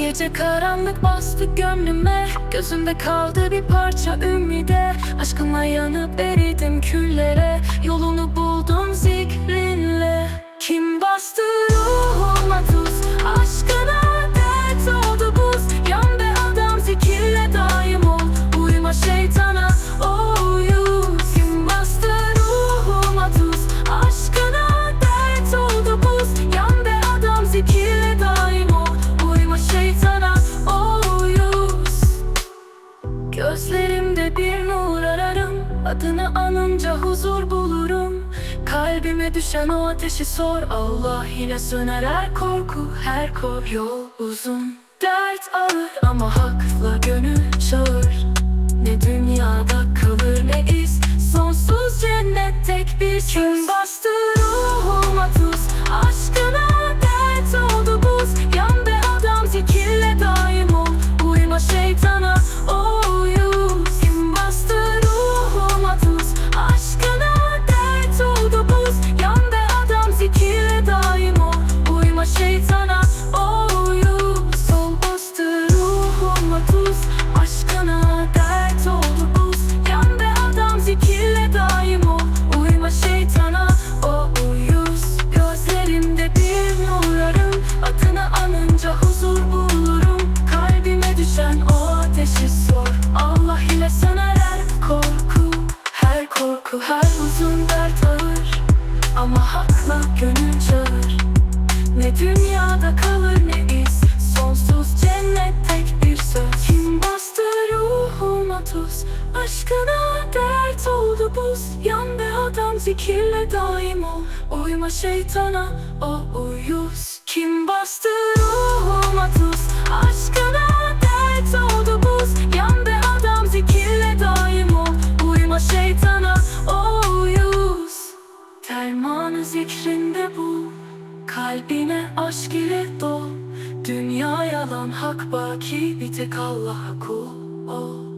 Gece karanlık bastı gönlüme. Gözümde kaldı bir parça ümide. Aşkınla yanıp eridim küllere. Yolunu buldum zikrinle. Kim bastı Adını anınca huzur bulurum. Kalbime düşen o ateşi sor. Allah yine söner her korku her kor. Yol uzun Dert ağır ama hakla gönül çağır. Ne dünyada kalır ne iz. Sonsuz cennet tek bir söz ateşi sor. Allah ile söner korku Her korku her uzun dert ağır. Ama hakla gönül çağır. Ne dünyada kalır ne iz Sonsuz cennet tek bir söz. Kim bastı ruhuma tuz? Aşkına dert oldu buz. Yan be adam zikirle daim ol. Uyma şeytana o uyuz. Kim bastı Zikrinde bul Kalbine aşk ile dol Dünya yalan hak baki Bir tek Allah'a kul ol